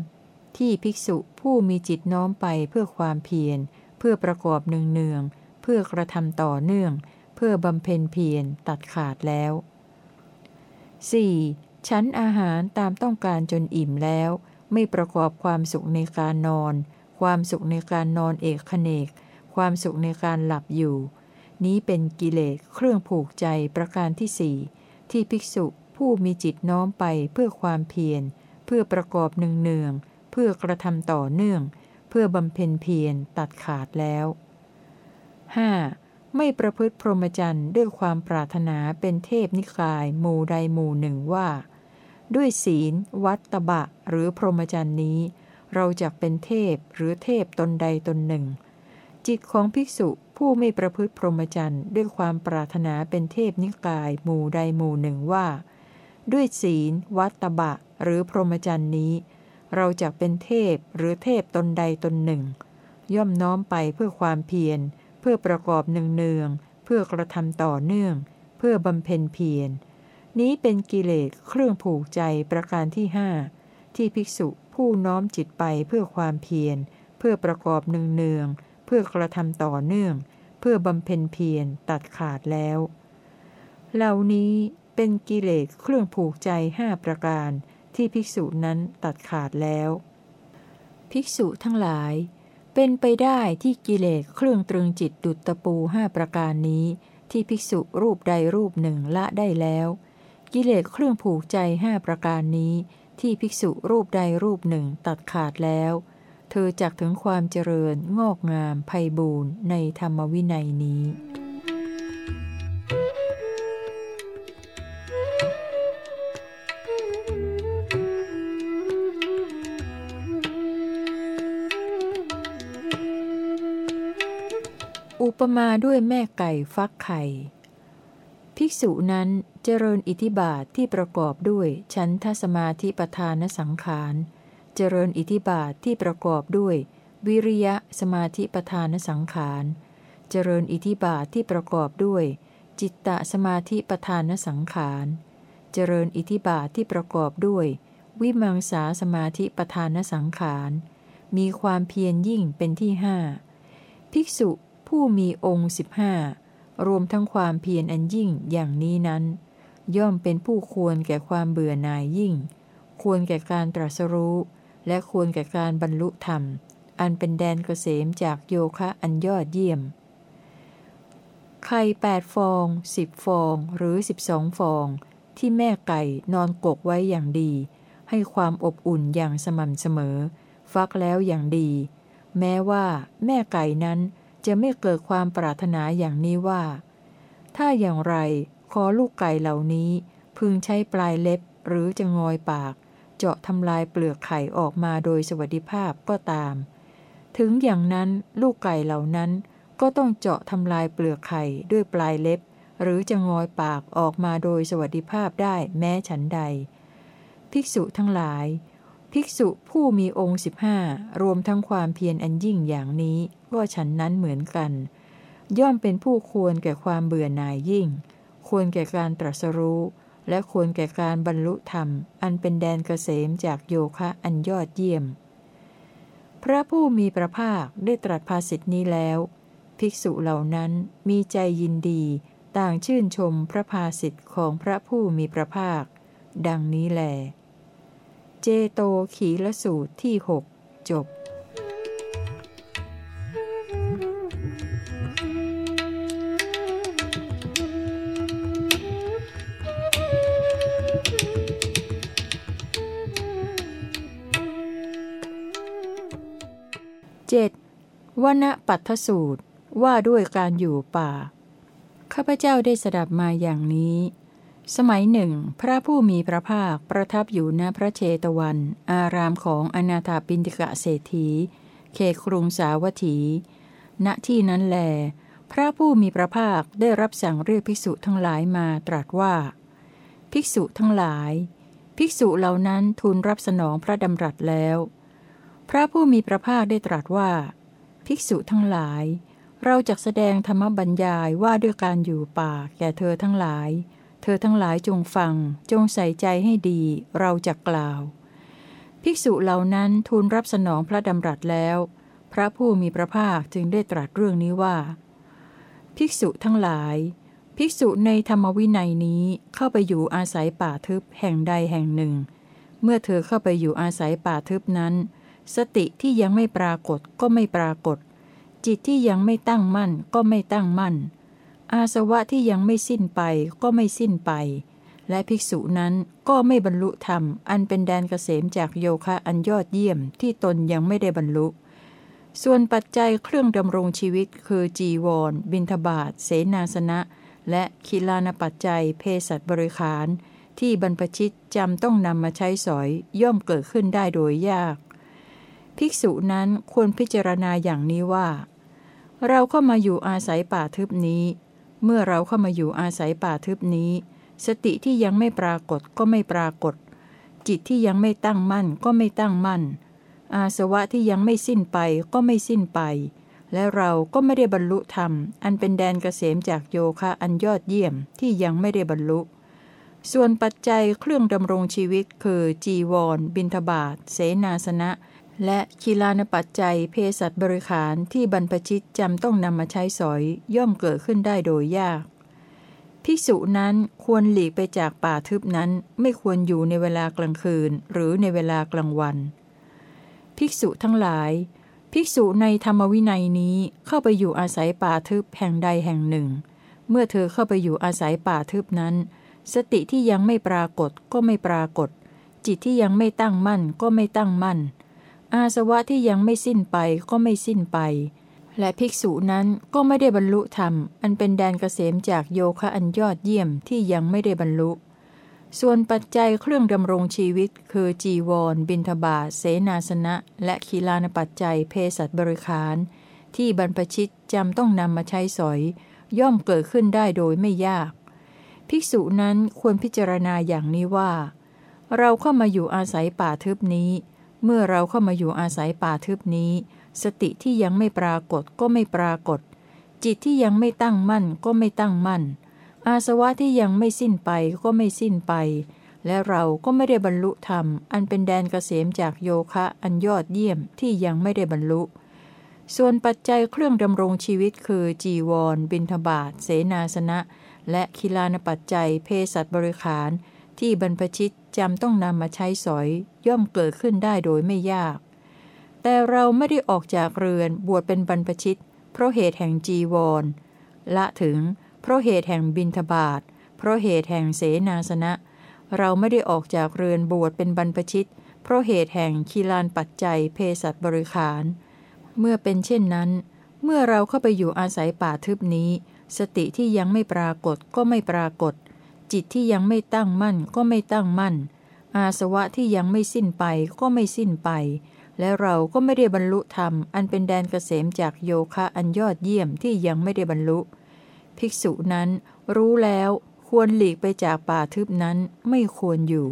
ที่ภิกษุผู้มีจิตน้อมไปเพื่อความเพียร เพื่อประกอบเนืองๆเพื่อกระทำต่อเนื่อง เพื่อบำเพ็ญเพียรตัดขาดแล้ว 4. ชั้นอาหารตามต้องการจนอิ่มแล้ว ไม่ประกอบความสุขในการนอน ความสุขในการนอนเอกขเนก ความสุขในการหลับอยู่ นี้เป็นกิเลสเครื่องผูกใจประการที่สี่ที่ภิกษุผู้มีจิตน้อมไปเพื่อความเพียร เพื่อประกอบเนืองๆเพื่อกระทำต่อเนื่อง เพื่อบำเพ็ญเพียรตัดขาดแล้ว 5. ไม่ประพฤติพรหมจรรย์ด้วยความปรารถนาเป็นเทพนิกายหมู่ใดหมู่หนึ่งว่า ด้วยศีล วัดตบะ หรือพรหมจรรย์นี้ เราจะเป็นเทพหรือเทพตนใดตนหนึ่ง จิตของภิกษุผู้ไม่ประพฤติพรหมจรรย์ด้วยความปรารถนาเป็นเทพนิกายหมู่ใดหมู่หนึ่งว่า ด้วยศีล วัดตบะ หรือพรหมจรรย์นี้ เราจะเป็นเทพหรือเทพตนใดตนหนึ่ง ย่อมน้อมไปเพื่อความเพียร เพื่อประกอบเนืองๆเพื่อกระทำต่อเนื่อง เพื่อบำเพ็ญเพียร นี้เป็นกิเลสเครื่องผูกใจประการที่ห้าที่ภิกษุผู้น้อมจิตไปเพื่อความเพียร เพื่อประกอบเนืองๆเพื่อกระทำต่อเนื่อง เพื่อบำเพ็ญเพียรตัดขาดแล้ว เหล่านี้เป็นกิเลสเครื่องผูกใจห้าประการ ที่ภิกษุนั้นตัดขาดแล้ว ภิกษุทั้งหลาย เป็นไปได้ที่กิเลสเครื่องตรึงจิตดุจตะปูห้าประการนี้ ที่ภิกษุรูปใดรูปหนึ่งละได้แล้ว กิเลสเครื่องผูกใจห้าประการนี้ ที่ภิกษุรูปใดรูปหนึ่งตัดขาดแล้ว เธอจักถึงความเจริญงอกงามไพบูรณ์ในธรรมวินัยนี้ ปมาด้วยแม่ไก่ฟักไข่ ภิกษุนั้นเจริญอิทธิบาทที่ประกอบด้วยชั้นทสมาธิปทานสังขาร เจริญอิทธิบาทที่ประกอบด้วย วิริยะสมาธิประธานสังขาร เจริญอิทิบาทที่ประกอบด้วย จิตตสมาธิประธานสังขาร เจริญอิทิบาทที่ประกอบด้วย วิมังสาสมาธิประธานสังขาร มีความเพียรยิ่งเป็นที่ห้าภิกษุ ผู้มีองค์สิบห้ารวมทั้งความเพียรอันยิ่งอย่างนี้นั้น ย่อมเป็นผู้ควรแก่ความเบื่อหน่ายยิ่ง ควรแก่การตรัสรู้ และควรแก่การบรรลุธรรม อันเป็นแดนเกษมจากโยคะอันยอดเยี่ยมไข่แปดฟองสิบฟองหรือสิบสองฟอง ที่แม่ไก่นอนกกไว้อย่างดี ให้ความอบอุ่นอย่างสม่ำเสมอ ฟักแล้วอย่างดี แม้ว่าแม่ไก่นั้น จะไม่เกิดความปรารถนาอย่างนี้ว่า ถ้าอย่างไรขอลูกไก่เหล่านี้ พึงใช้ปลายเล็บหรือจะงอยปาก เจาะทำลายเปลือกไข่ออกมาโดยสวัสดิภาพก็ตาม ถึงอย่างนั้นลูกไก่เหล่านั้นก็ต้องเจาะทำลายเปลือกไข่ด้วยปลายเล็บ หรือจะงอยปากออกมาโดยสวัสดิภาพได้แม้ฉันใด ภิกษุทั้งหลาย ภิกษุผู้มีองค์สิบห้ารวมทั้งความเพียรอันยิ่งอย่างนี้ ก็ฉันนั้นเหมือนกัน ย่อมเป็นผู้ควรแก่ความเบื่อหน่ายยิ่ง ควรแก่การตรัสรู้ และควรแก่การบรรลุธรรม อันเป็นแดนเกษมจากโยคะอันยอดเยี่ยม พระผู้มีพระภาคได้ตรัสภาสิทนี้แล้ว ภิกษุเหล่านั้นมีใจยินดี ต่างชื่นชมพระภาสิทธิ์ของพระผู้มีพระภาค ดังนี้แลเจโตขีละสูตรที่หกจบ เจ็ดวนปัทสูตรว่าด้วยการอยู่ป่า ข้าพเจ้าได้สดับมาอย่างนี้ สมัยหนึ่ง พระผู้มีพระภาคประทับอยู่ณพระเชตวัน อารามของอนาถาปินติกะเศรษฐีเขครุงสาวัตถี ณที่นั้นแล พระผู้มีพระภาคได้รับสั่งเรียกภิกษุทั้งหลายมาตรัสว่า ภิกษุทั้งหลาย ภิกษุเหล่านั้นทูลรับสนองพระดำรัสแล้ว พระผู้มีพระภาคได้ตรัสว่า ภิกษุทั้งหลาย เราจะแสดงธรรมบัญญายว่าด้วยการอยู่ป่าแก่เธอทั้งหลาย เธอทั้งหลายจงฟัง จงใส่ใจให้ดี เราจะกล่าว ภิกษุเหล่านั้นทูลรับสนองพระดำรัสแล้ว พระผู้มีพระภาคจึงได้ตรัสเรื่องนี้ว่า ภิกษุทั้งหลาย ภิกษุในธรรมวินัยนี้เข้าไปอยู่อาศัยป่าทึบแห่งใดแห่งหนึ่ง เมื่อเธอเข้าไปอยู่อาศัยป่าทึบนั้น สติที่ยังไม่ปรากฏก็ไม่ปรากฏ จิตที่ยังไม่ตั้งมั่นก็ไม่ตั้งมั่น อาสวะที่ยังไม่สิ้นไปก็ไม่สิ้นไป และภิกษุนั้นก็ไม่บรรลุธรรม อันเป็นแดนเกษมจากโยคะอันยอดเยี่ยมที่ตนยังไม่ได้บรรลุ ส่วนปัจจัยเครื่องดำรงชีวิตคือจีวร บินทบาทเสนาสนะ และคิลานปัจจัยเพศสัตบริขารที่บรรพชิตจำต้องนำมาใช้สอยย่อมเกิดขึ้นได้โดยยาก ภิกษุนั้นควรพิจารณาอย่างนี้ว่า เราเข้ามาอยู่อาศัยป่าทึบนี้ เมื่อเราเข้ามาอยู่อาศัยป่าทึบนี้ สติที่ยังไม่ปรากฏก็ไม่ปรากฏ จิตที่ยังไม่ตั้งมั่นก็ไม่ตั้งมั่น อาสวะที่ยังไม่สิ้นไปก็ไม่สิ้นไป และเราก็ไม่ได้บรรลุธรรม อันเป็นแดนเกษมจากโยคะอันยอดเยี่ยมที่ยังไม่ได้บรรลุส่วนปัจจัยเครื่องดำรงชีวิตคือจีวร บินทบาทเสนาสนะ และคีลานปัจจัยเพศัตบริขารที่บรรพชิตจำต้องนำมาใช้สอยย่อมเกิดขึ้นได้โดยยาก ภิกษุนั้นควรหลีกไปจากป่าทึบนั้นไม่ควรอยู่ในเวลากลางคืนหรือในเวลากลางวัน ภิกษุทั้งหลาย ภิกษุในธรรมวินัยนี้เข้าไปอยู่อาศัยป่าทึบแห่งใดแห่งหนึ่ง เมื่อเธอเข้าไปอยู่อาศัยป่าทึบนั้น สติที่ยังไม่ปรากฏก็ไม่ปรากฏ จิตที่ยังไม่ตั้งมั่นก็ไม่ตั้งมั่น อาสวะที่ยังไม่สิ้นไปก็ไม่สิ้นไป และภิกษุนั้นก็ไม่ได้บรรลุธรรม อันเป็นแดนเกษมจากโยคะอันยอดเยี่ยมที่ยังไม่ได้บรรลุ ส่วนปัจจัยเครื่องดำรงชีวิต คือจีวร บินทบาทเสนาสนะ และคีลานปัจจัยเพศสัตบริขาร ที่บรรพชิตจำต้องนำมาใช้สอย ย่อมเกิดขึ้นได้โดยไม่ยาก ภิกษุนั้นควรพิจารณาอย่างนี้ว่า เราเข้ามาอยู่อาศัยป่าทึบนี้ เมื่อเราเข้ามาอยู่อาศัยป่าทึบนี้ สติที่ยังไม่ปรากฏก็ไม่ปรากฏ จิตที่ยังไม่ตั้งมั่นก็ไม่ตั้งมั่น อาสวะที่ยังไม่สิ้นไปก็ไม่สิ้นไป และเราก็ไม่ได้บรรลุธรรม อันเป็นแดนเกษมจากโยคะอันยอดเยี่ยมที่ยังไม่ได้บรรลุ ส่วนปัจจัยเครื่องดำรงชีวิตคือ จีวร บินทบาทเสนาสนะ และคิลานปัจจัยเพศัตบริขาร ที่บรรพชิตจำต้องนำมาใช้สอยย่อมเกิดขึ้นได้โดยไม่ยาก แต่เราไม่ได้ออกจากเรือนบวชเป็นบรรพชิต เพราะเหตุแห่งจีวร ละถึง เพราะเหตุแห่งบินทบาทเพราะเหตุแห่งเสนาสนะ เราไม่ได้ออกจากเรือนบวชเป็นบรรพชิต เพราะเหตุแห่งคีลานปัจจัยเพศัตบริขาร เมื่อเป็นเช่นนั้น เมื่อเราเข้าไปอยู่อาศัยป่าทึบนี้ สติที่ยังไม่ปรากฏก็ไม่ปรากฏ จิตที่ยังไม่ตั้งมั่นก็ไม่ตั้งมั่น อาสวะที่ยังไม่สิ้นไปก็ไม่สิ้นไป และเราก็ไม่ได้บรรลุธรรม อันเป็นแดนเกษมจากโยคะอันยอดเยี่ยมที่ยังไม่ได้บรรลุ ภิกษุนั้นรู้แล้วควรหลีกไปจากป่าทึบนั้นไม่ควรอยู่